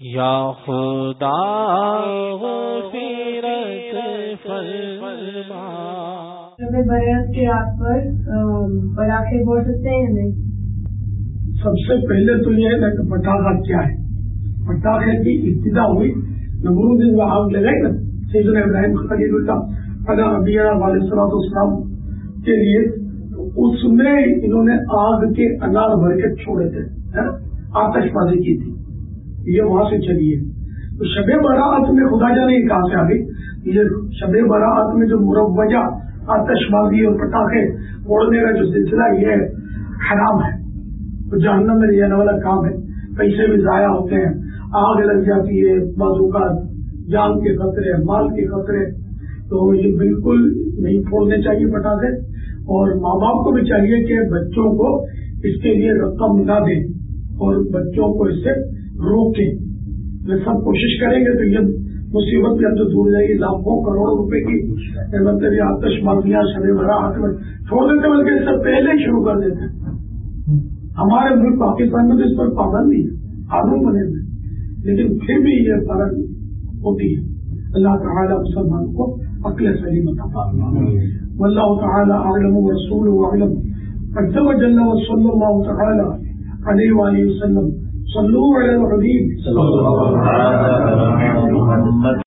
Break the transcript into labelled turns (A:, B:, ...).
A: یا خدا فرما۔
B: برعت کے آپ پر پٹاخے بول سکتے ہیں نہیں؟
C: سب سے پہلے تو یہ ہے کہ پٹاخہ کیا ہے؟ پٹاخے کی ابتدا ہوئی نمرود دن وہ آگ لگائی نا سیدنا ابراہیم خلیل اللہ علیہ نبی علیہ صلاح اسلام کے لیے اس میں انہوں نے آگ کے انار بھر کے چھوڑے تھے آتش بازی کی تھی۔ یہ وہاں سے چلی ہے تو شب برات میں خدا جانے کہاں سے آ گئی یہ شب برات میں جو مروجہ آتش بازی اور پٹاخے اڑنے کا جو سلسلہ یہ حرام ہے۔ تو جہنم میں جانے والا کام ہے۔ پیسے بھی ضائع ہوتے ہیں۔ آگ لگ جاتی ہے، بازو کا جان کے خطرے، مال کے خطرے۔ تو یہ بالکل نہیں پھوڑنے چاہیے پٹاخے۔ اور ماں باپ کو بھی چاہیے کہ بچوں کو اس کے لیے رقم نہ دیں اور بچوں کو اس سے روکیں۔ سب کوشش کریں گے تو یہ مصیبت ہم سے دور جائے گی۔ لاکھوں کروڑوں روپے کی مطلب یہ آتش بازیاں شبے بھرا ہاتھ میں چھوڑ دیتے بلکہ اس سے پہلے ہی شروع کر دیتے ہمارے ملک پاکستان میں تو اس پر پابندی ہے قانون بنے ہوئے۔ لیکن پھر بھی یہ فرق ہوتی ہے۔ اللہ تعالیٰ مسلمان کو عقل سلیم عطا واللہ تعالیٰ عالم و رسول و عالم عز و جل و صلی اللہ تعالیٰ علیہ وآلہ وسلم صلو علی الحبیب
A: محمد